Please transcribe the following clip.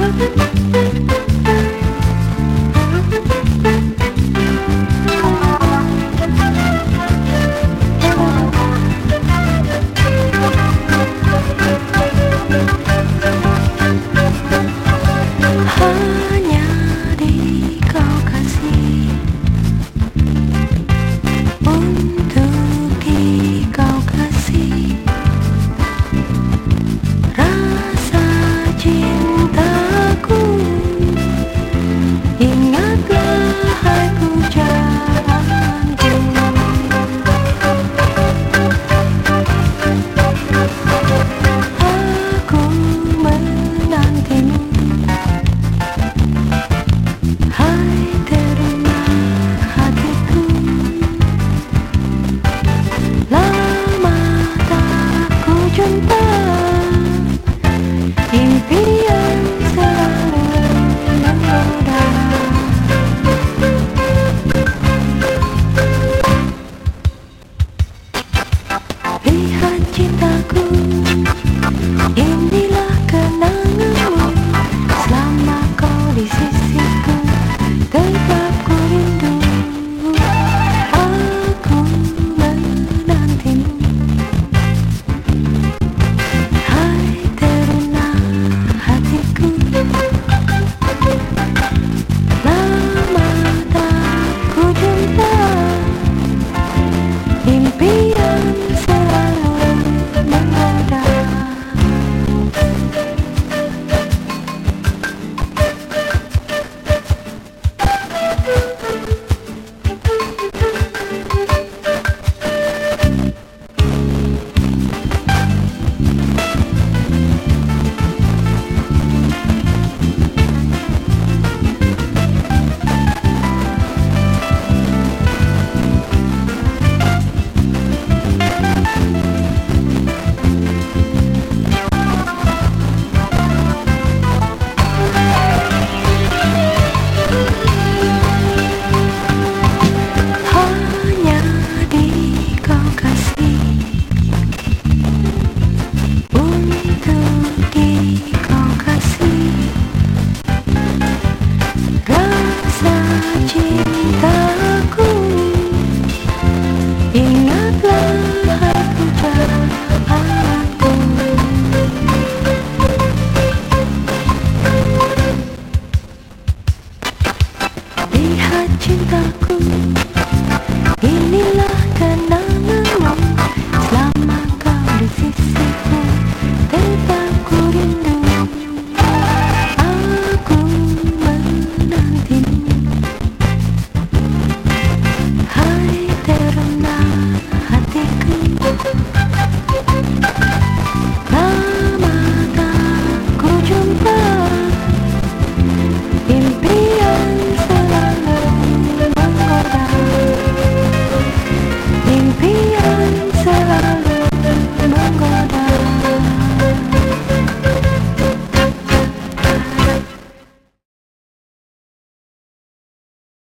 Thank you. Lihat cintaku ini Lihat cintaku Inilah kenal